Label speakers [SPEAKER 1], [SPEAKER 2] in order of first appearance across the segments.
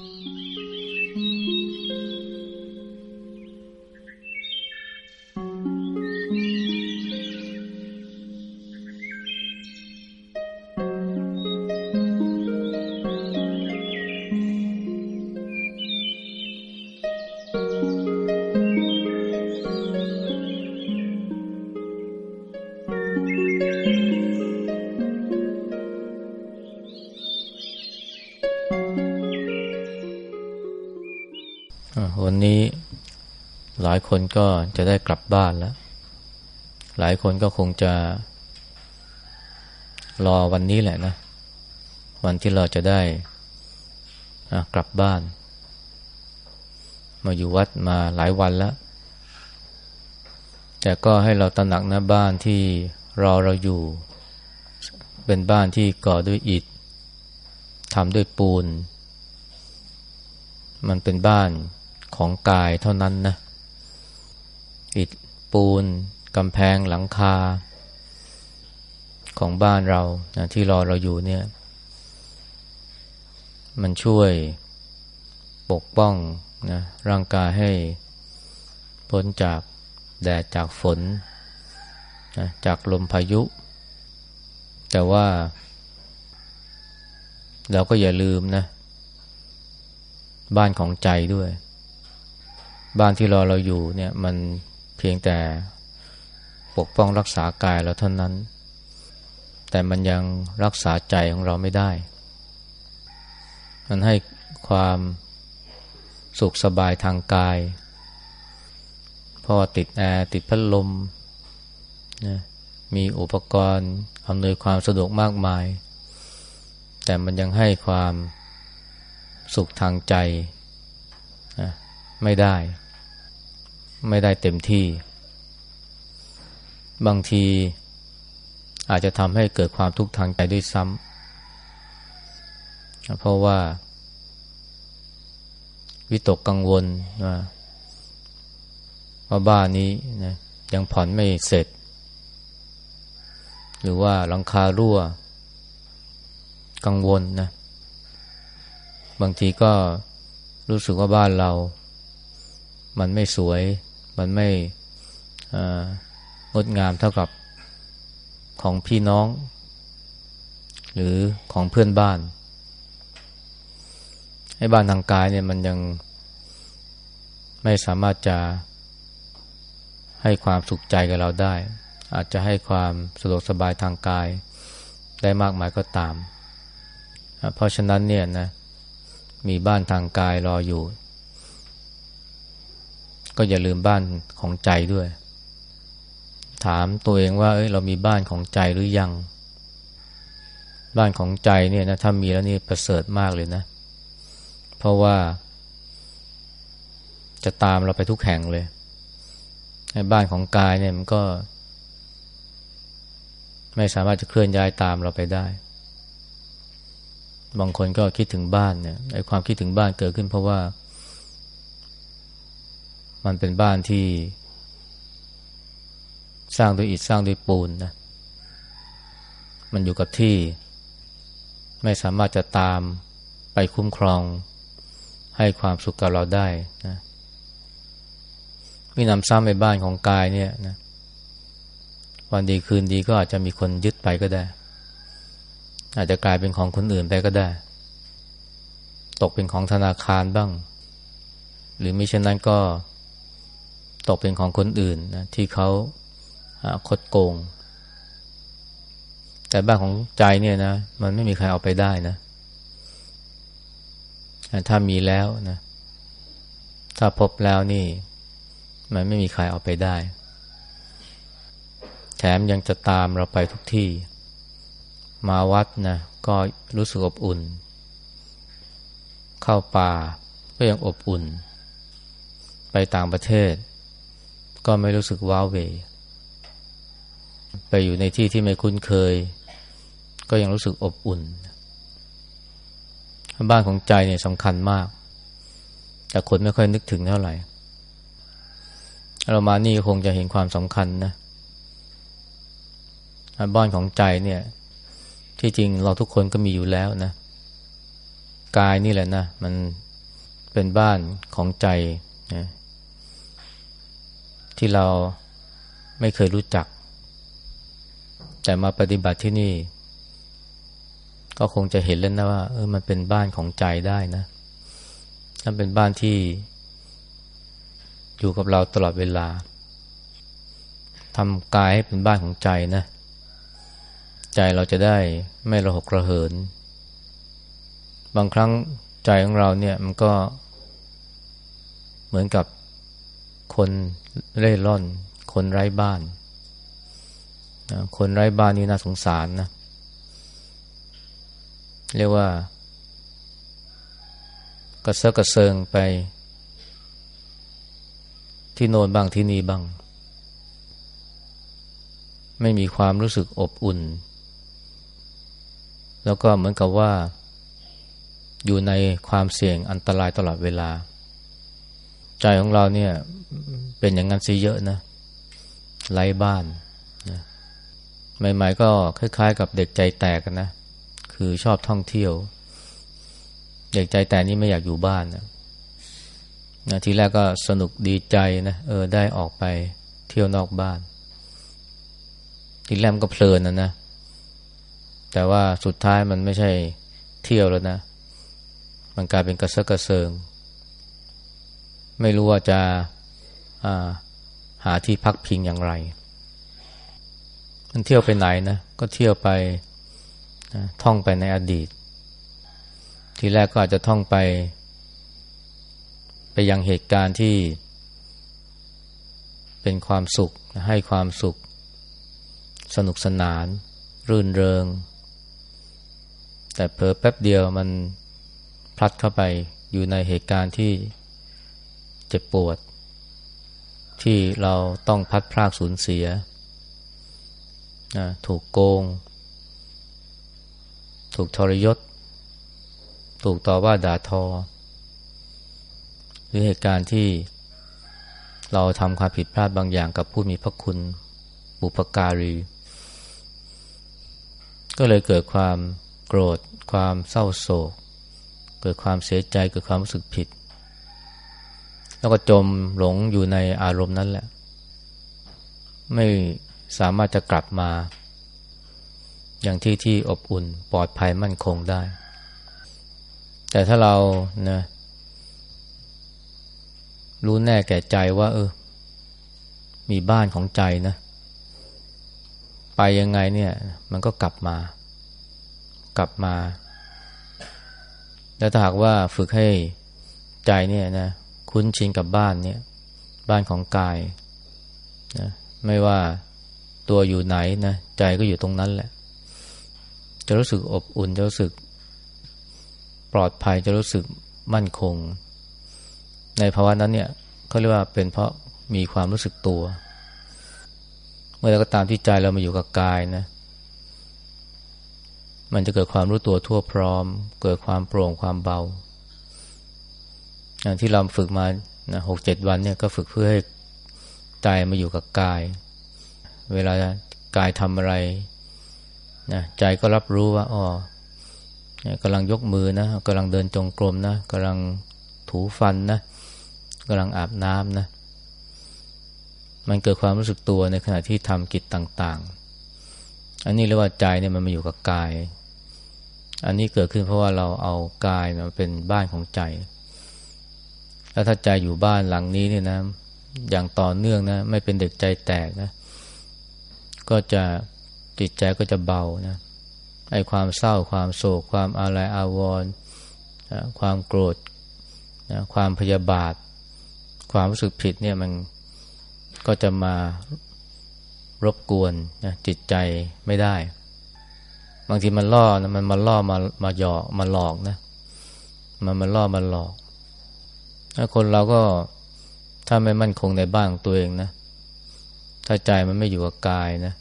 [SPEAKER 1] วันายคนก็จะได้กลับบ้านแล้ว หลายคนก็คงจะ รอวันนี้แหละนะ วันที่เราจะได้กลับบ้าน มาอยู่วัดมาหลายวันแล้ว แต่ก็ให้เราตระหนักนะบ้านที่รอเราอยู่ เป็นบ้านที่ก่อด้วยอิฐทำด้วยปูน มันเป็นบ้านของกายเท่านั้นนะ อิฐปูนกำแพงหลังคา ของบ้านเรานะที่รอเราอยู่เนี่ย มันช่วยปกป้องนะร่างกายให้พ้นจากแดดจากฝนนะจากลมพายุ แต่ว่า เราก็อย่าลืมนะ บ้านของใจด้วย บ้านที่รอเราอยู่เนี่ยมัน เพียงแต่ปกป้องรักษากายเราเท่านั้น แต่มันยังรักษาใจของเราไม่ได้ มันให้ความสุขสบายทางกายเพราะติดแอร์ติดพัดลมนะมีอุปกรณ์อำนวยความสะดวกมากมาย แต่มันยังให้ความสุขทางใจไม่ได้ ไม่ได้เต็มที่ บางทีอาจจะทำให้เกิดความทุกข์ทางใจด้วยซ้ำเพราะว่า วิตกกังวลว่าว่าบ้านนี้นะยังผ่อนไม่เสร็จ หรือว่าหลังคารั่ว กังวลนะ บางทีก็รู้สึกว่าบ้านเรา มันไม่สวย มันไม่งดงามเท่ากับของพี่น้อง หรือของเพื่อนบ้านให้บ้านทางกายเนี่ยมันยังไม่สามารถจะให้ความสุขใจกับเราได้ อาจจะให้ความสะดวกสบายทางกายได้มากมายก็ตาม เพราะฉะนั้นเนี่ยนะมีบ้านทางกายรออยู่ ก็อย่าลืมบ้านของใจด้วย ถามตัวเองว่าเอ้ยเรามีบ้านของใจหรือยัง บ้านของใจเนี่ยนะถ้ามีแล้วนี่ประเสริฐมากเลยนะ เพราะว่า จะตามเราไปทุกแห่งเลยในบ้านของกายเนี่ยมันก็ ไม่สามารถจะเคลื่อนย้ายตามเราไปได้ บางคนก็คิดถึงบ้านเนี่ยไอ้ความคิดถึงบ้านเกิดขึ้นเพราะว่า มันเป็นบ้านที่ สร้างด้วยอิฐสร้างด้วยปูนนะมันอยู่กับที่ ไม่สามารถจะตามไปคุ้มครองให้ความสุขกับเราได้นะมีนำซ้ำในบ้านของกายเนี่ยนะวันดีคืนดีก็อาจจะมีคนยึดไปก็ได้ อาจจะกลายเป็นของคนอื่นไปก็ได้ ตกเป็นของธนาคารบ้าง หรือไม่เช่นนั้นก็ ตกเป็นของคนอื่นนะที่เขาคดโกง แต่บ้านของใจเนี่ยนะ มันไม่มีใครเอาไปได้นะ ถ้ามีแล้วนะ ถ้าพบแล้วนี่ มันไม่มีใครเอาไปได้ แถมยังจะตามเราไปทุกที่ มาวัดนะก็รู้สึกอบอุ่น เข้าป่าก็ยังอบอุ่น ไปต่างประเทศ ก็ไม่รู้สึกว้าวเว ไปอยู่ในที่ที่ไม่คุ้นเคย ก็ยังรู้สึกอบอุ่น บ้านของใจเนี่ยสำคัญมาก แต่คนไม่ค่อยนึกถึงเท่าไหร่ เรามานี่คงจะเห็นความสำคัญนะ บ้านของใจเนี่ย ที่จริงเราทุกคนก็มีอยู่แล้วนะ กายนี่แหละนะ มันเป็นบ้านของใจนะ ที่เราไม่เคยรู้จัก แต่มาปฏิบัติที่นี่ ก็คงจะเห็นแล้วนะว่าเออมันเป็นบ้านของใจได้นะนั่นเป็นบ้านที่อยู่กับเราตลอดเวลาทำกายให้เป็นบ้านของใจนะ ใจเราจะได้ไม่ระหกระเหิน บางครั้งใจของเราเนี่ยมันก็เหมือนกับ คนเร่ร่อน คนไร้บ้านนะคนไร้บ้านนี่น่าสงสารนะ เรียกว่า กระเซาะกระเซิงไป ที่โนนบ้างที่นี่บ้าง ไม่มีความรู้สึกอบอุ่น แล้วก็เหมือนกับว่า อยู่ในความเสี่ยงอันตรายตลอดเวลา ใจของเราเนี่ย เป็นอย่างนั้นซิเยอะนะไร้บ้านนะใหม่ๆก็คล้ายๆ กับเด็กใจแตกนะ คือชอบท่องเที่ยว เด็กใจแตกนี่ไม่อยากอยู่บ้านนะนะทีแรกก็สนุกดีใจนะเออได้ออกไปเที่ยวนอกบ้าน ทีแรกก็เพลินนะนะ แต่ว่าสุดท้ายมันไม่ใช่เที่ยวแล้วนะ มันกลายเป็นกระเซาะกระเซิง ไม่รู้ว่าจะ หาที่พักพิงอย่างไร มันเที่ยวไปไหนนะ ก็เที่ยวไปท่องไปในอดีต ทีแรกก็อาจจะท่องไป ไปยังเหตุการณ์ที่ เป็นความสุขให้ความสุข สนุกสนาน รื่นเริง แต่เผลอแป๊บเดียวมันพลัดเข้าไปอยู่ในเหตุการณ์ที่เจ็บปวด ที่เราต้องพัดพรากสูญเสียนะถูกโกง ถูกทรยศ ถูกต่อว่าด่าทอ หรือเหตุการณ์ที่เราทำความผิดพลาดบางอย่างกับผู้มีพระคุณบุปการี ก็เลยเกิดความโกรธ ความเศร้าโศก เกิดความเสียใจ เกิดความรู้สึกผิด แล้วก็จมหลงอยู่ในอารมณ์นั้นแหละ ไม่สามารถจะกลับมา อย่างที่ที่อบอุ่นปลอดภัยมั่นคงได้ แต่ถ้าเรานะรู้แน่แก่ใจว่า เออ มีบ้านของใจนะ ไปยังไงเนี่ย มันก็กลับมา กลับมา แล้วถ้าหากว่าฝึกให้ใจเนี่ยนะ คุ้นชินกับบ้านเนี่ย บ้านของกายนะไม่ว่าตัวอยู่ไหนนะใจก็อยู่ตรงนั้นแหละ จะรู้สึกอบอุ่นจะรู้สึก ปลอดภัยจะรู้สึกมั่นคง ในภาวะนั้นเนี่ยเขาเรียกว่าเป็นเพราะมีความรู้สึกตัว เมื่อไรก็ตามที่ใจเรามาอยู่กับกายนะ มันจะเกิดความรู้ตัวทั่วพร้อม เกิดความโปร่งความเบา ที่เราฝึกมาหกเจ็ดวันเนี่ยก็ฝึกเพื่อให้ใจมาอยู่กับกาย เวลากายทำอะไรนะใจก็รับรู้ว่าอ๋อกำลังยกมือนะกำลังเดินจงกรมนะกำลังถูฟันนะกำลังอาบน้ำนะ มันเกิดความรู้สึกตัวในขณะที่ทำกิจต่าง ๆ อันนี้เรียกว่าใจเนี่ยมันมาอยู่กับกาย อันนี้เกิดขึ้นเพราะว่าเราเอากายมาเป็นบ้านของใจ แล้วถ้าใจอยู่บ้านหลังนี้เนี่ยนะ อย่างต่อเนื่องนะ ไม่เป็นเด็กใจแตกนะ ก็จะจิตใจก็จะเบานะไอ้ความเศร้าความโศก ความอาลัยอาวรณ์ความโกรธนะความพยาบาท ความรู้สึกผิดเนี่ยมันก็จะมารบกวนนะจิตใจไม่ได้ บางทีมันล่อนะมันมาล่อมามาหยอกมาหลอกนะ มันมาล่อมาหลอก คนเราก็ถ้าไม่มั่นคงในบ้านตัวเองนะ ถ้าใจมันไม่อยู่กับกายนะ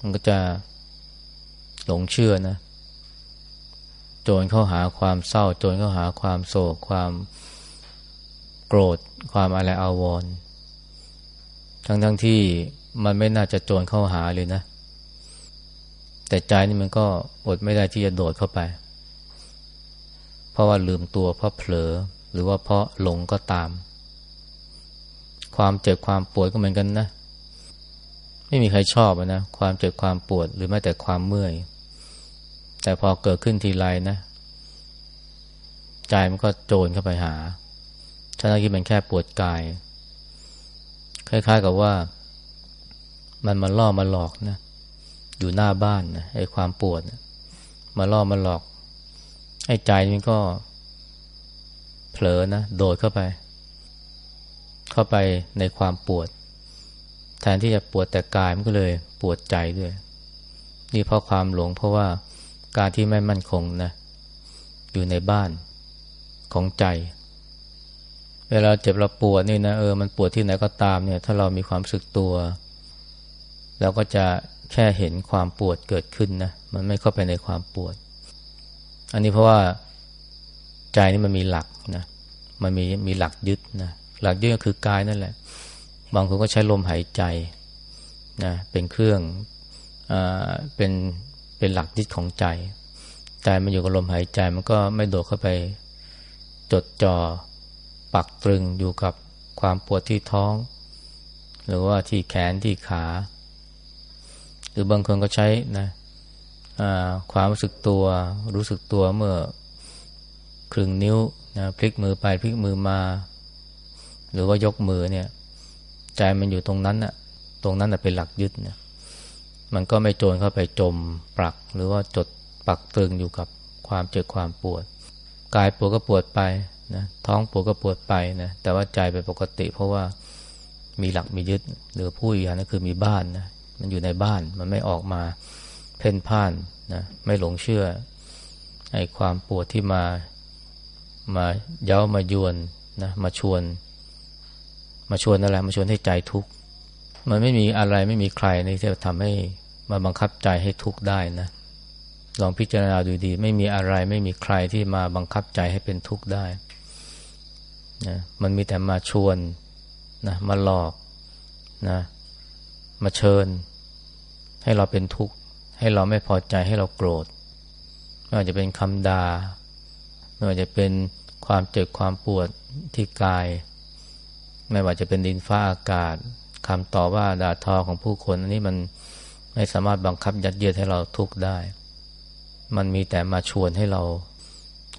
[SPEAKER 1] มันก็จะหลงเชื่อนะ โจรเข้าหาความเศร้า โจรเข้าหาความโศก ความโกรธ ความอะไรอาวรณ์ทั้งทั้งที่มันไม่น่าจะโจรเข้าหาเลยนะ แต่ใจนี่มันก็อดไม่ได้ที่จะโดดเข้าไป เพราะว่าลืมตัวเพราะเผลอ หรือว่าเพราะหลงก็ตาม ความเจ็บความปวดก็เหมือนกันนะ ไม่มีใครชอบนะ ความเจ็บความปวดหรือแม้แต่ความเมื่อย แต่พอเกิดขึ้นทีไรนะ ใจมันก็โจรเข้าไปหาทั้งที่มันแค่ปวดกาย คล้ายๆกับว่า มันมาล่อมาหลอกนะ อยู่หน้าบ้านนะไอ้ความปวดนะมาล่อมาหลอกไอ้ใจมันก็ เผลอนะโดดเข้าไป เข้าไปในความปวด แทนที่จะปวดแต่กายมันก็เลย ปวดใจด้วย นี่เพราะความหลงเพราะว่าการที่ไม่มั่นคงนะ อยู่ในบ้านของใจ เวลาเจ็บเราปวดนี่นะเออมันปวดที่ไหนก็ตามเนี่ย ถ้าเรามีความสึกตัวเราก็จะแค่เห็นความปวดเกิดขึ้นนะมันไม่เข้าไปในความปวด อันนี้เพราะว่า ใจนี่มันมีหลักนะมันมีมีหลักยึดนะหลักยึดก็คือกายนั่นแหละ บางคนก็ใช้ลมหายใจนะเป็นเครื่องอ่าเป็นเป็นหลักยึดของใจ ใจมันอยู่กับลมหายใจมันก็ไม่โดดเข้าไปจดจ่อปักตรึงอยู่กับความปวดที่ท้อง หรือว่าที่แขนที่ขา หรือบางคนก็ใช้นะความรู้สึกตัวรู้สึกตัวเมื่อ ครึ่งนิ้วนะพลิกมือไปพลิกมือมา หรือว่ายกมือเนี่ย ใจมันอยู่ตรงนั้นน่ะตรงนั้นน่ะเป็นหลักยึดเนี่ยมันก็ไม่โจรเข้าไปจมปลัก หรือว่าจดปักตรึงอยู่กับความเจ็บความปวด กายปวดก็ปวดไปนะท้องปวดก็ปวดไปนะแต่ว่าใจเป็นปกติ เพราะว่ามีหลักมียึด หรือผู้อย่างนั้นคือมีบ้านนะมันอยู่ในบ้านมันไม่ออกมาเพ่นพ่านนะไม่หลงเชื่อไอ้ความปวดที่มา มาเย้ามายวนนะมาชวน มาชวนอะไรมาชวนให้ใจทุกข์มันไม่มีอะไรไม่มีใครนี่ที่จะทำให้มาบังคับใจให้ทุกข์ได้นะลองพิจารณาดูดี ไม่มีอะไรไม่มีใครที่มาบังคับใจให้เป็นทุกข์ได้นะมันมีแต่มาชวนนะมาหลอกนะมาเชิญ ให้เราเป็นทุกข์ ให้เราไม่พอใจให้เราโกรธไม่ว่าจะเป็นคำดา่า ไม่ว่าจะเป็นความเจ็บความปวดที่กาย ไม่ว่าจะเป็นดินฟ้าอากาศคำต่อว่าด่าทอของผู้คนอันนี้มันไม่สามารถบังคับยัดเยียดให้เราทุกข์ได้ มันมีแต่มาชวนให้เรา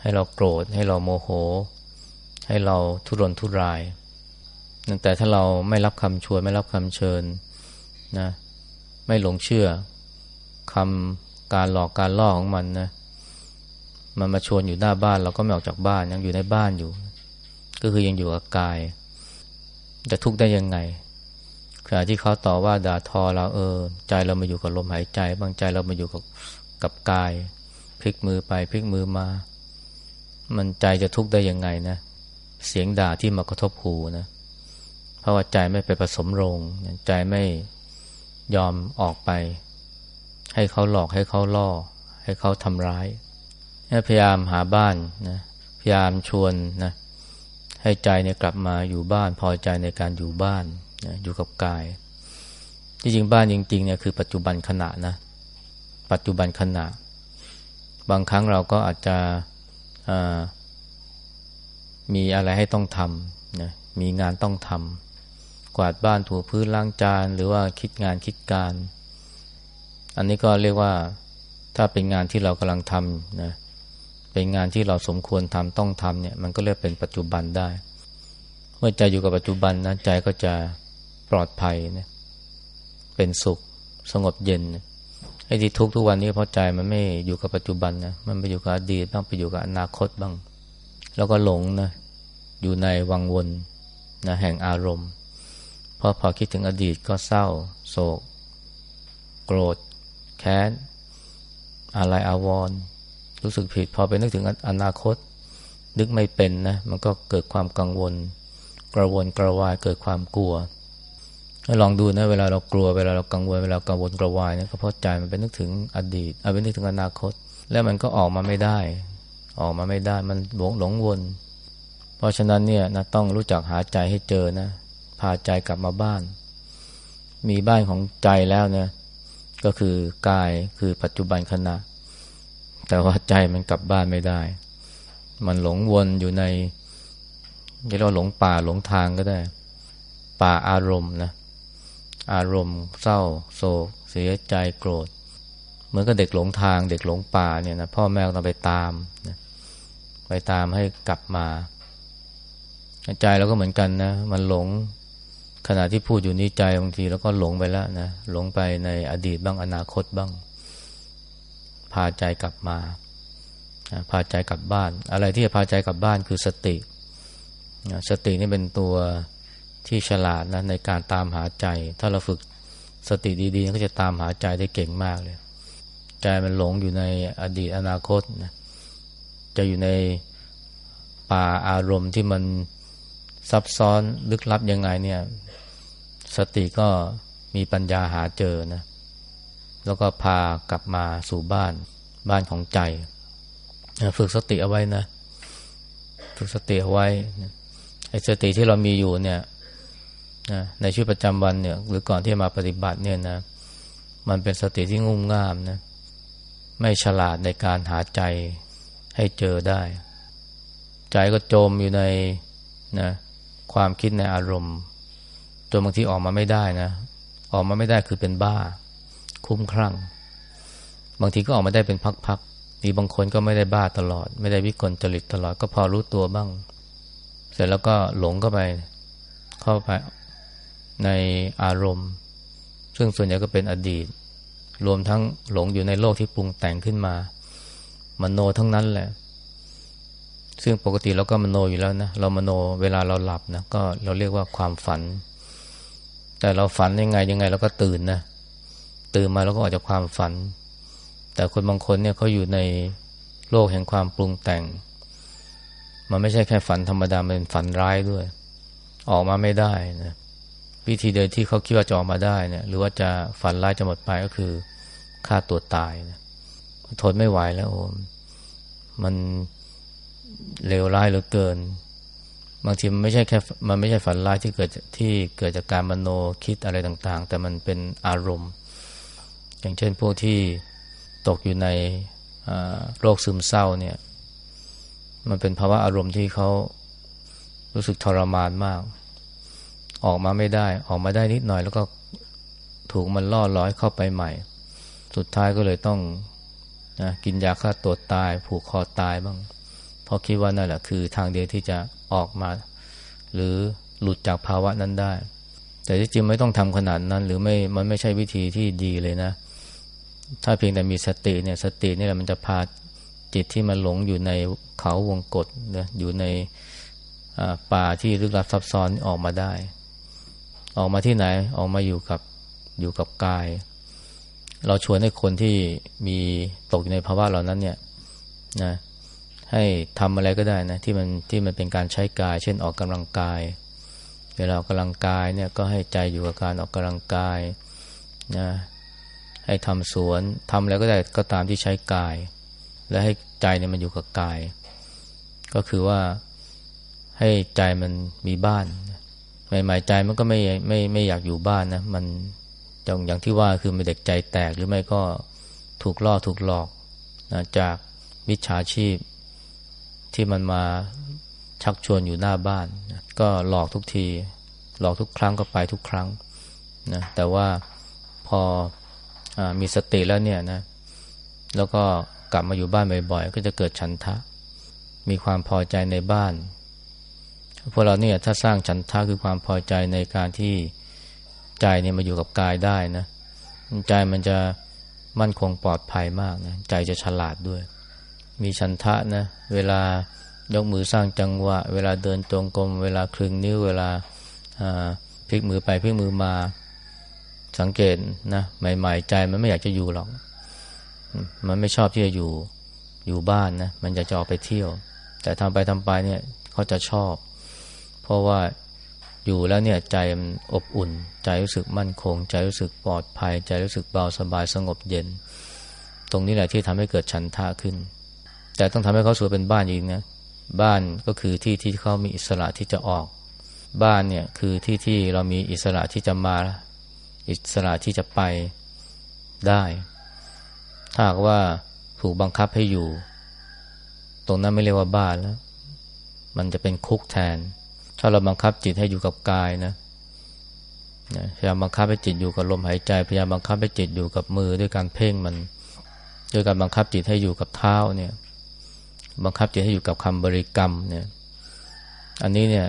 [SPEAKER 1] ให้เราโกรธ ให้เราโมโห ให้เราทุรนทุราย แต่ถ้าเราไม่รับคำชวนไม่รับคำเชิญนะ ไม่หลงเชื่อคำการหลอกการล่อของมันนะ มันมาชวนอยู่หน้าบ้านเราก็ไม่ออกจากบ้านยังอยู่ในบ้านอยู่ ก็คือยังอยู่กับกาย จะทุกข์ได้ยังไงขณะที่เขาต่อว่าด่าทอเราเออ ใจเรามาอยู่กับลมหายใจ บางใจเรามาอยู่กับกับกาย พลิกมือไปพลิกมือมา มันใจจะทุกข์ได้ยังไงนะเสียงด่าที่มากระทบหูนะเพราะว่าใจไม่ไปผสมโรงใจไม่ยอมออกไป ให้เขาหลอกให้เขาล่อ ให้เขาทำร้าย พยายามหาบ้านนะพยายามชวนนะให้ใจเนี่ยกลับมาอยู่บ้าน พอใจในการอยู่บ้านนะอยู่กับกาย ที่จริงบ้านจริงๆเนี่ยคือปัจจุบันขณะนะปัจจุบันขณะ บางครั้งเราก็อาจจะมีอะไรให้ต้องทำนะมีงานต้องทำกวาดบ้านถูพื้นล้างจาน หรือว่าคิดงานคิดการ อันนี้ก็เรียกว่าถ้าเป็นงานที่เรากำลังทำนะ เป็นงานที่เราสมควรทำต้องทำเนี่ยมันก็เรียกเป็นปัจจุบันได้ เมื่อใจอยู่กับปัจจุบันนะใจก็จะปลอดภัยนะเป็นสุขสงบเย็นไอ้ที่ทุกทุกวันนี้เพราะใจมันไม่อยู่กับปัจจุบันนะมันไปอยู่กับอดีตบ้างไปอยู่กับอนาคตบ้าง แล้วก็หลงนะอยู่ในวังวนนะแห่งอารมณ์เพราะพอคิดถึงอดีตก็เศร้า โศก โกรธ แค้นอะไรอาวรณ์ รู้สึกผิด พอไปนึกถึงอนาคต นึกไม่เป็นนะมันก็เกิดความกังวล กระวนกระวายเกิดความกลัวลองดูนะเวลาเรากลัวเวลาเรากังวลเวลากังวลกระวายเนี่ยก็เพราะใจมันไปนึกถึงอดีตเอาไปนึกถึงอนาคต แล้วมันก็ออกมาไม่ได้ ออกมาไม่ได้มันหลงหลงวน เพราะฉะนั้นเนี่ยนะต้องรู้จักหาใจให้เจอนะพาใจกลับมาบ้าน มีบ้านของใจแล้วเนี่ยก็คือกายคือปัจจุบันขณะ แต่ว่าใจมันกลับบ้านไม่ได้ มันหลงวนอยู่ในเรียกว่าหลงป่าหลงทางก็ได้ ป่าอารมณ์นะ อารมณ์เศร้า โศก เสียใจโกรธ เหมือนกับเด็กหลงทาง เด็กหลงป่าเนี่ยนะพ่อแม่ต้องไปตามนะไปตามให้กลับมาใจเราก็เหมือนกันนะ มันหลงขณะที่พูดอยู่นี้ใจบางทีแล้วก็หลงไปแล้วนะหลงไปในอดีตบ้างอนาคตบ้าง พาใจกลับมา พาใจกลับบ้าน อะไรที่จะพาใจกลับบ้านคือสติ สตินี่เป็นตัวที่ฉลาดนะในการตามหาใจ ถ้าเราฝึกสติดีๆก็จะตามหาใจได้เก่งมากเลย ใจมันหลงอยู่ในอดีตอนาคตนะจะอยู่ในป่าอารมณ์ที่มันซับซ้อนลึกลับยังไงเนี่ย สติก็มีปัญญาหาเจอนะ แล้วก็พากลับมาสู่บ้านบ้านของใจ ฝึกสติเอาไว้นะ ฝึกสติเอาไว้ไอ้สติที่เรามีอยู่เนี่ยในชีวิตประจำวันเนี่ย หรือก่อนที่มาปฏิบัติเนี่ยนะมันเป็นสติที่งุ่มง่ามนะไม่ฉลาดในการหาใจให้เจอได้ ใจก็จมอยู่ในนะความคิดในอารมณ์จนบางทีออกมาไม่ได้นะ ออกมาไม่ได้คือเป็นบ้า คุ้มครั่ง บางทีก็ออกมาได้เป็นพักๆมีบางคนก็ไม่ได้บ้าตลอด ไม่ได้วิกลจริตตลอดก็พอรู้ตัวบ้าง เสร็จแล้วก็หลงเข้าไป เข้าไปในอารมณ์ ซึ่งส่วนใหญ่ก็เป็นอดีต รวมทั้งหลงอยู่ในโลกที่ปรุงแต่งขึ้นมามโนทั้งนั้นแหละ ซึ่งปกติเราก็มโนอยู่แล้วนะ เรามโนเวลาเราหลับนะก็เราเรียกว่าความฝัน แต่เราฝันยังไงยังไงเราก็ตื่นนะ ตื่นมาแล้วก็ออกจากความฝัน แต่คนบางคนเนี่ยเขาอยู่ในโลกแห่งความปรุงแต่ง มันไม่ใช่แค่ฝันธรรมดามันเป็นฝันร้ายด้วย ออกมาไม่ได้นะวิธีเดินที่เขาคิดว่าจะออกมาได้เนี่ยหรือว่าจะฝันร้ายจะหมดไปก็คือฆ่าตัวตายนะทนไม่ไหวแล้วโอ้มันเลวร้ายเหลือเกิน บางทีมันไม่ใช่แค่มันไม่ใช่ฝันร้ายที่เกิดที่เกิดจากการมโนคิดอะไรต่าง ๆ แต่มันเป็นอารมณ์ อย่างเช่นพวกที่ตกอยู่ในโรคซึมเศร้าเนี่ย มันเป็นภาวะอารมณ์ที่เขารู้สึกทรมานมาก ออกมาไม่ได้ ออกมาได้นิดหน่อย แล้วก็ถูกมันล่อร้อยเข้าไปใหม่ สุดท้ายก็เลยต้องนะกินยาฆ่าตัวตาย ผูกคอตายบ้าง เพราะคิดว่านั่นแหละคือทางเดียวที่จะออกมา หรือหลุดจากภาวะนั้นได้ แต่ที่จริงไม่ต้องทำขนาดนั้น หรือไม่ มันไม่ใช่วิธีที่ดีเลยนะ ถ้าเพียงแต่มีสติเนี่ยสตินี่แหละมันจะพาจิตที่มันหลงอยู่ในเขาวงกฏนะอยู่ในป่าที่ลึกลับซับซ้อนออกมาได้ ออกมาที่ไหนออกมาอยู่กับอยู่กับกาย เราชวนให้คนที่มีตกอยู่ในภาวะเหล่านั้นเนี่ยนะให้ทำอะไรก็ได้นะที่มันที่มันเป็นการใช้กาย เช่นออกกำลังกาย เวลาออกกำลังกายเนี่ยก็ให้ใจอยู่กับการออกกำลังกายนะ ให้ทำสวนทำอะไรก็ได้ก็ตามที่ใช้กาย และให้ใจเนี่ยมันอยู่กับกาย ก็คือว่าให้ใจมันมีบ้านใหม่ๆใจมันก็ไม่ไม่ไม่อยากอยู่บ้านนะมันอย่างอย่างที่ว่าคือเป็นเด็กใจแตกหรือไม่ก็ถูกล่อถูกหลอกนะจากวิชาชีพที่มันมาชักชวนอยู่หน้าบ้านก็หลอกทุกที หลอกทุกครั้งก็ไปทุกครั้งนะแต่ว่าพอ มีสติแล้วเนี่ยนะ แล้วก็กลับมาอยู่บ้านบ่อยๆ ก็จะเกิดฉันทะ มีความพอใจในบ้านพวกเราเนี่ยถ้าสร้างฉันทะคือความพอใจในการที่ใจเนี่ยมาอยู่กับกายได้นะใจมันจะมั่นคงปลอดภัยมากนะใจจะฉลาดด้วย มีฉันทะนะเวลายกมือสร้างจังหวะ เวลาเดินจงกรมเวลาคลึงนิ้วเวลาพลิกมือไปพลิกมือมา สังเกตนะใหม่ๆใจมันไม่อยากจะอยู่หรอก มันไม่ชอบที่จะอยู่อยู่บ้านนะมันอยากจะออกไปเที่ยว แต่ทำไปทำไปเนี่ยเขาจะชอบ เพราะว่าอยู่แล้วเนี่ยใจมันอบอุ่น ใจรู้สึกมั่นคง ใจรู้สึกปลอดภัย ใจรู้สึกเบาสบายสงบเย็น ตรงนี้แหละที่ทำให้เกิดฉันทะขึ้น แต่ต้องทำให้เขาสวยเป็นบ้านอีกนะบ้านก็คือที่ที่เขามีอิสระที่จะออก บ้านเนี่ยคือที่ที่เรามีอิสระที่จะมา อิสระที่จะไปได้ ถ้าหากว่าถูกบังคับให้อยู่ ตรงนั้นไม่เรียกว่าบ้านแล้ว มันจะเป็นคุกแทน ถ้าเราบังคับจิตให้อยู่กับกายนะพยายามบังคับให้จิตอยู่กับลมหายใจพยายามบังคับให้จิตอยู่กับมือด้วยการเพ่งมันด้วยการบังคับจิตให้อยู่กับเท้าเนี่ย บังคับจิตให้อยู่กับคำบริกรรมเนี่ย อันนี้เนี่ย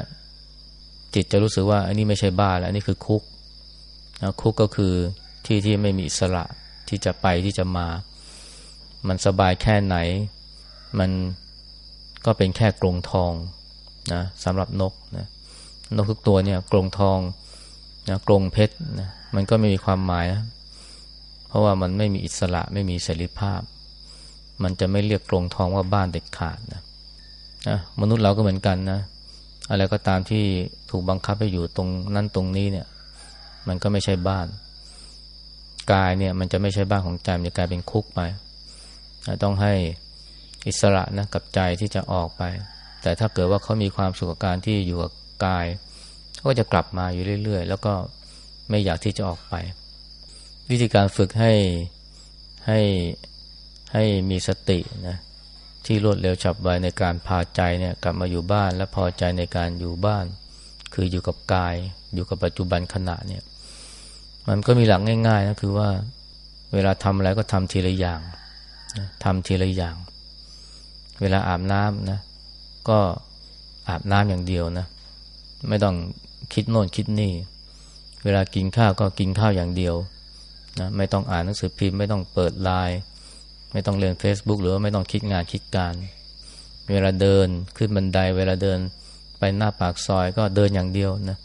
[SPEAKER 1] จิตจะรู้สึกว่า อันนี้ไม่ใช่บ้านแล้วอันนี้คือคุก คุกก็คือที่ที่ไม่มีอิสระที่จะไปที่จะมา มันสบายแค่ไหน มันก็เป็นแค่กรงทองนะสำหรับนกนะนกทุกตัวเนี่ยกรงทองนะกรงเพชรนะมันก็ไม่มีความหมายนะเพราะว่ามันไม่มีอิสระไม่มีเสรีภาพ มันจะไม่เรียกกรงทองว่าบ้านเด็ดขาดนะนะมนุษย์เราก็เหมือนกันนะอะไรก็ตามที่ถูกบังคับให้อยู่ตรงนั้นตรงนี้เนี่ย มันก็ไม่ใช่บ้าน กายเนี่ยมันจะไม่ใช่บ้านของใจมันจะกลายเป็นคุกไป ต้องให้อิสระนะกับใจที่จะออกไป แต่ถ้าเกิดว่าเขามีความสุขกับการที่อยู่กับกายเขาก็จะกลับมาอยู่เรื่อย ๆ แล้วก็ไม่อยากที่จะออกไป วิธีการฝึกให้ให้ให้มีสตินะที่รวดเร็วฉับไวในการพาใจเนี่ยกลับมาอยู่บ้านและพอใจในการอยู่บ้าน คืออยู่กับกาย อยู่กับปัจจุบันขณะเนี่ย มันก็มีหลักง่ายๆนะคือว่าเวลาทำอะไรก็ทำทีละอย่างทำทีละอย่าง เวลาอาบน้ำนะ ก็อาบน้ำอย่างเดียวนะ ไม่ต้องคิดโน่นคิดนี่ เวลากินข้าวก็กินข้าวอย่างเดียวนะไม่ต้องอ่านหนังสือพิมพ์ไม่ต้องเปิดไลน์ไม่ต้องเรียน Facebook หรือว่าไม่ต้องคิดงานคิดการ เวลาเดินขึ้นบันได เวลาเดินไปหน้าปากซอยก็เดินอย่างเดียวนะ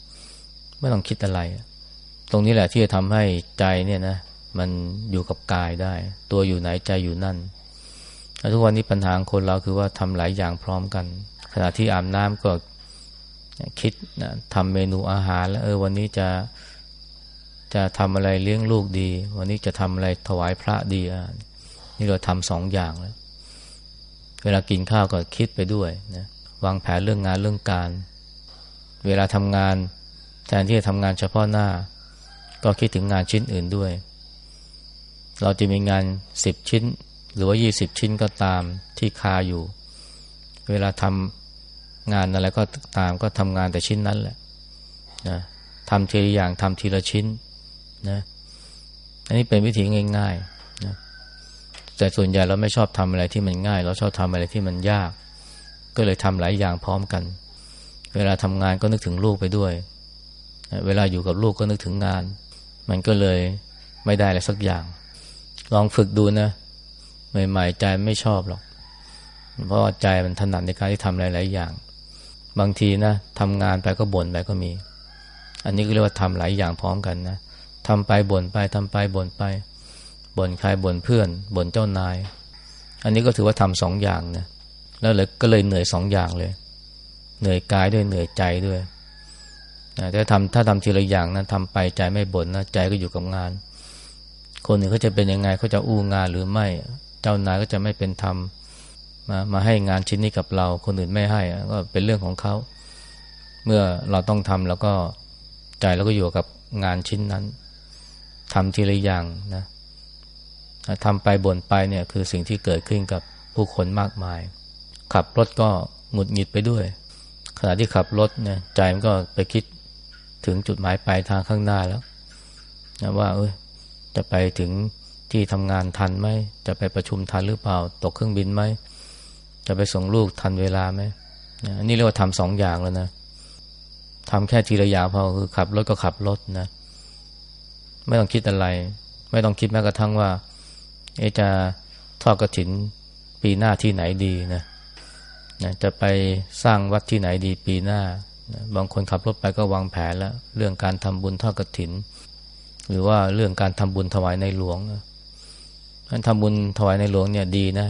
[SPEAKER 1] ไม่ต้องคิดอะไร ตรงนี้แหละที่จะทำให้ใจเนี่ยนะ มันอยู่กับกายได้ ตัวอยู่ไหนใจอยู่นั่นทุกวันนี้ปัญหาคนเราคือว่าทำหลายอย่างพร้อมกัน ขณะที่อาบน้ำก็คิดนะทำเมนูอาหารแล้วเออวันนี้จะจะทำอะไรเลี้ยงลูกดี วันนี้จะทำอะไรถวายพระดีอะนี่เราทำสองอย่างแล้ว เวลากินข้าวก็คิดไปด้วยนะวางแผนเรื่องงานเรื่องการ เวลาทำงานแทนที่จะทำงานเฉพาะหน้า ก็คิดถึงงานชิ้นอื่นด้วย เราจะมีงานสิบชิ้น หรือว่ายี่สิบชิ้นก็ตามที่คาอยู่ เวลาทำงานอะไรก็ตามก็ทำงานแต่ชิ้นนั้นแหละนะทำทีละอย่างทำทีละชิ้นนะอันนี้เป็นวิธีง่ายๆนะแต่ส่วนใหญ่เราไม่ชอบทำอะไรที่มันง่าย เราชอบทำอะไรที่มันยาก ก็เลยทำหลายอย่างพร้อมกัน เวลาทำงานก็นึกถึงลูกไปด้วย เวลาอยู่กับลูกก็นึกถึงงาน มันก็เลยไม่ได้อะไรสักอย่าง ลองฝึกดูนะ ใหม่ๆใจไม่ชอบหรอก เพราะใจมันถนัดในการที่ทำหลาย ๆ อย่าง บางทีนะทำงานไปก็บ่นไปก็มี อันนี้ก็เรียกว่าทำหลายอย่างพร้อมกันนะทำไปบ่นไปทำไปบ่นไปบ่นใครบ่นเพื่อนบ่นเจ้านาย อันนี้ก็ถือว่าทำสองอย่างนะแล้วเลยก็เลยเหนื่อยสองอย่างเลย เหนื่อยกายด้วยเหนื่อยใจด้วย ถ้าทำถ้าทำทีละอย่างนะทำไปใจไม่บ่นนะใจก็อยู่กับงาน คนหนึ่งเขาจะเป็นยังไงเขาจะอู้งานหรือไม่ เจ้านายก็จะไม่เป็นธรรมมามาให้งานชิ้นนี้กับเรา คนอื่นไม่ให้ก็เป็นเรื่องของเขาเมื่อเราต้องทำแล้วก็ใจเราก็อยู่กับงานชิ้นนั้นทำทีละอย่างนะทำไปบ่นไปเนี่ยคือสิ่งที่เกิดขึ้นกับผู้คนมากมาย ขับรถก็หงุดหงิดไปด้วย ขณะที่ขับรถเนี่ยใจมันก็ไปคิด ถึงจุดหมายปลายทางข้างหน้าแล้วนะว่าเอ้ยจะไปถึงที่ทำงานทันไหมจะไปประชุมทันหรือเปล่า ตกเครื่องบินไหมจะไปส่งลูกทันเวลาไหมอันนี้เรียกว่าทำสองอย่างแล้วนะทำแค่ทีละอย่างพอคือขับรถก็ขับรถนะ ไม่ต้องคิดอะไร ไม่ต้องคิดแม้กระทั่งว่าเอจะทอดกระถินปีหน้าที่ไหนดีนะนะจะไปสร้างวัดที่ไหนดีปีหน้า บางคนขับรถไปก็วางแผนแล้ว เรื่องการทำบุญทอดกระถิน หรือว่าเรื่องการทำบุญถวายในหลวงการทำบุญถวายในหลวงเนี่ยดีนะ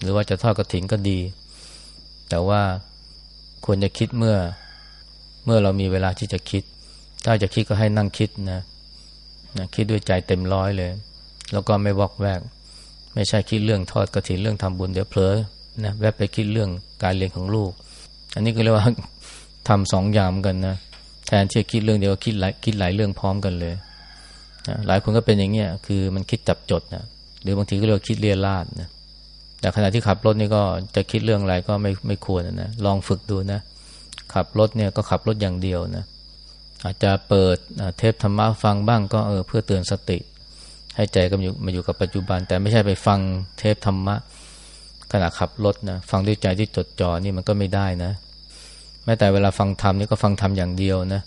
[SPEAKER 1] หรือว่าจะทอดกระถินก็ดี แต่ว่าควรจะคิดเมื่อเมื่อเรามีเวลาที่จะคิด ถ้าจะคิดก็ให้นั่งคิดนะนะคิดด้วยใจเต็มร้อยเลย แล้วก็ไม่วอกแวก ไม่ใช่คิดเรื่องทอดกระถินเรื่องทำบุญเดี๋ยวเผลอนะแวบไปคิดเรื่องการเรียนของลูก อันนี้ก็เรียกว่า ทำสองยางกันนะแทนที่จะคิดเรื่องเดียวคิดหลายคิดหลายเรื่องพร้อมกันเลยนะหลายคนก็เป็นอย่างเงี้ยคือมันคิดจับจดนะหรือบางทีก็เรียกคิดเลียราดนะแต่ขณะที่ขับรถนี่ก็จะคิดเรื่องอะไรก็ไม่ไม่ควรนะลองฝึกดูนะขับรถเนี่ยก็ขับรถอย่างเดียวนะอาจจะเปิดเทปธรรมะฟังบ้างก็เออเพื่อเตือนสติ ให้ใจก็อยู่มาอยู่กับปัจจุบัน แต่ไม่ใช่ไปฟังเทปธรรมะขณะขับรถนะฟังด้วยใจที่จดจ่อนี่มันก็ไม่ได้นะ ม้แต่เวลาฟังธรรมนี่ก็ฟังธรรมอย่างเดียวนะ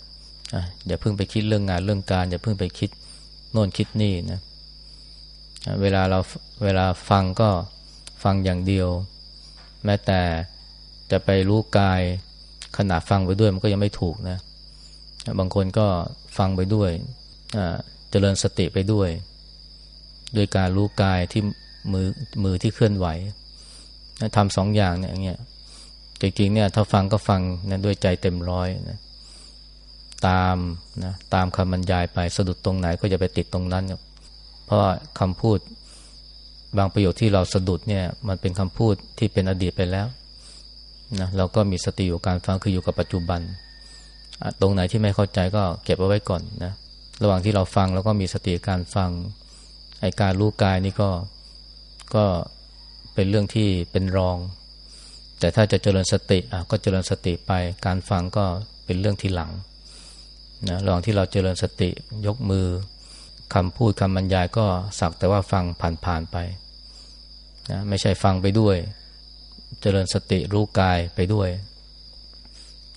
[SPEAKER 1] อย่าเพิ่งไปคิดเรื่องงานเรื่องการ อย่าเพิ่งไปคิดโน่นคิดนี่นะเวลาเราเวลาฟังก็ฟังอย่างเดียว แม้แต่จะไปรู้กายขณะฟังไปด้วยมันก็ยังไม่ถูกนะ บางคนก็ฟังไปด้วยเจริญสติไปด้วย ด้วยการรู้กายที่มือมือที่เคลื่อนไหวทำสองอย่างเนี่ยอย่างเงี้ย จริงๆเนี่ยถ้าฟังก็ฟังนะด้วยใจเต็มร้อยนะตามนะตามคำบรรยายไปสะดุดตรงไหนก็จะไปติดตรงนั้นเพราะคำพูดบางประโยคที่เราสะดุดเนี่ยมันเป็นคำพูดที่เป็นอดีตไปแล้วนะเราก็มีสติอยู่การฟังคืออยู่กับปัจจุบัน ตรงไหนที่ไม่เข้าใจก็เก็บเอาไว้ก่อนนะระหว่างที่เราฟังเราก็มีสติการฟังไอการรู้กายนี่ก็ก็เป็นเรื่องที่เป็นรอง แต่ถ้าจะเจริญสติอะก็เจริญสติไปการฟังก็เป็นเรื่องที่หลังนะระหว่างที่เราเจริญสติยกมือคำพูดคำบรรยายก็สักแต่ว่าฟังผ่านๆไปนะไม่ใช่ฟังไปด้วย เจริญสติรู้กายไปด้วย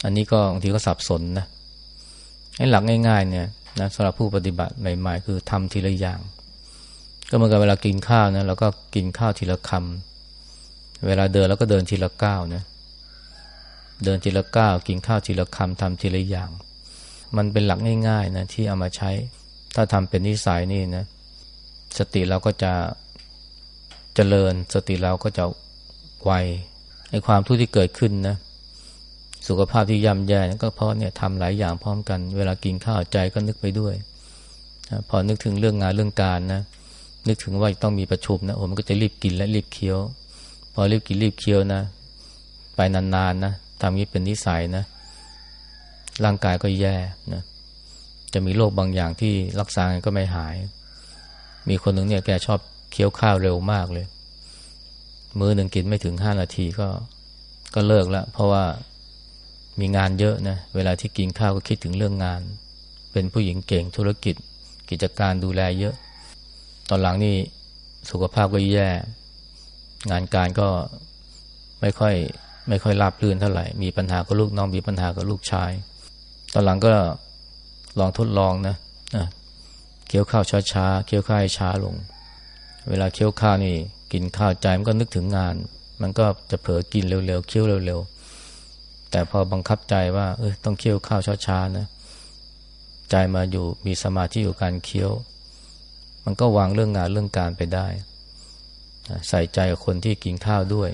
[SPEAKER 1] อันนี้ก็บางทีก็สับสนนะไอ้หลักง่ายๆเนี่ยนะสำหรับผู้ปฏิบัติใหม่ ๆ คือทำทีละอย่าง ก็เหมือนกับเวลากินข้าวนะเราก็กินข้าวทีละคำ เวลาเดินเราก็เดินทีละก้าวนะเดินทีละก้าวกินข้าวทีละคำทำทีละอย่าง มันเป็นหลักง่ายๆนะที่เอามาใช้ ถ้าทำเป็นนิสัยนี่นะ สติเราก็จะเจริญ สติเราก็จะไวไอ้ความทุกข์ที่เกิดขึ้นนะสุขภาพที่ย่ำแย่ก็เพราะเนี่ยทำหลายอย่างพร้อมกัน เวลากินข้าวใจก็นึกไปด้วย พอนึกถึงเรื่องงานเรื่องการนะนึกถึงว่าต้องมีประชุมนะโอ้มันก็จะรีบกินและรีบเคี้ยว พอรีบกินรีบเคี้ยวนะ ไปนานๆนะทำนี้เป็นนิสัยนะ ร่างกายก็แย่นะ จะมีโรคบางอย่างที่รักษาก็ไม่หาย มีคนหนึ่งเนี่ยแกชอบเคี้ยวข้าวเร็วมากเลย มื้อหนึ่งกินไม่ถึงห้านาทีก็ ก็เลิกแล้วเพราะว่ามีงานเยอะนะ เวลาที่กินข้าวก็คิดถึงเรื่องงาน เป็นผู้หญิงเก่งธุรกิจ กิจการดูแลเยอะ ตอนหลังนี่สุขภาพก็แย่ งานการก็ไม่ค่อยไม่ค่อยราบรื่นเท่าไหร่ มีปัญหากับลูกน้องมีปัญหากับลูกชาย ตอนหลังก็ลองทดลองนะเคี้ยวข้าวช้าๆเคี้ยวข้าวให้ช้าลง เวลาเคี้ยวข้าวนี่กินข้าวใจมันก็นึกถึงงาน มันก็จะเผลอกินเร็วๆเคี้ยวเร็วๆแต่พอบังคับใจว่าเออต้องเคี้ยวข้าวช้าๆนะใจมาอยู่มีสมาธิอยู่การเคี้ยว มันก็วางเรื่องงานเรื่องการไปได้ ใส่ใจกับคนที่กินข้าวด้วย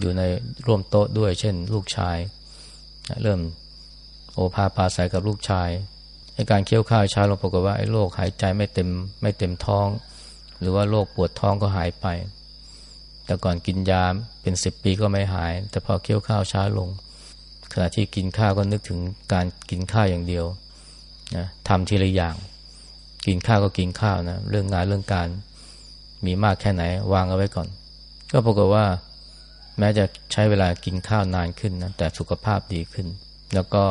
[SPEAKER 1] อยู่ในร่วมโต๊ะด้วย เช่น ลูกชาย เริ่มโอภาปาใส่กับลูกชายในการเคี้ยวข้าวช้าลงปรากฏว่าไอ้โรคหายใจไม่เต็มไม่เต็มท้อง หรือว่าโรคปวดท้องก็หายไป แต่ก่อนกินยาเป็นสิบปีก็ไม่หาย แต่พอเคี้ยวข้าวช้าลง ขณะที่กินข้าวก็นึกถึงการกินข้าวอย่างเดียวนะทำทีละอย่าง กินข้าวก็กินข้าวนะเรื่องงานเรื่องการ มีมากแค่ไหน วางเอาไว้ก่อน ก็ปรากฏว่า แม้จะใช้เวลากินข้าวนานขึ้นนะแต่สุขภาพดีขึ้น แล้วก็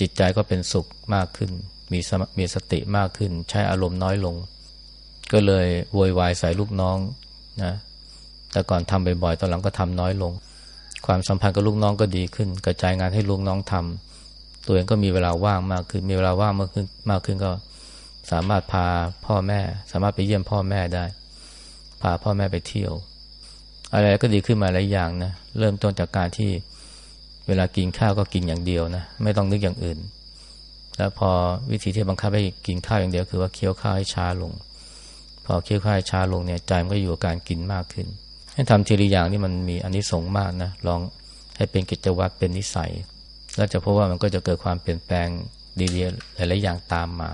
[SPEAKER 1] จิตใจก็เป็นสุขมากขึ้น มีมีสติมากขึ้น ใช้อารมณ์น้อยลง ก็เลยโวยวายใส่ลูกน้องนะแต่ก่อนทำบ่อยๆตอนหลังก็ทำน้อยลง ความสัมพันธ์กับลูกน้องก็ดีขึ้น กระจายงานให้ลูกน้องทำตัวเองก็มีเวลาว่างมากขึ้น มีเวลาว่างมากขึ้นมากขึ้นก็ สามารถพาพ่อแม่ สามารถไปเยี่ยมพ่อแม่ได้ พาพ่อแม่ไปเที่ยว อะไรก็ดีขึ้นมาหลายอย่างนะเริ่มต้นจากการที่เวลากินข้าวก็กินอย่างเดียวนะไม่ต้องนึกอย่างอื่น แล้วพอวิธีที่บังคับให้กินข้าวอย่างเดียวคือว่าเคี้ยวข้าวให้ช้าลง พอเคี้ยวข้าวให้ช้าลงเนี่ยใจมันก็อยู่กับการกินมากขึ้น ให้ทำทีละอย่างนี่มันมีอันนี้สงมากนะลองให้เป็นกิจวัตรเป็นนิสัย แล้วจะพบว่ามันก็จะเกิดความเปลี่ยนแปลงดีๆหลายๆอย่างตามมา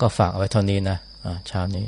[SPEAKER 1] ก็ฝากเอาไว้เท่านี้นะะเช้านี้